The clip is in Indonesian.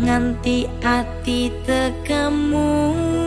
nganti ati tekemu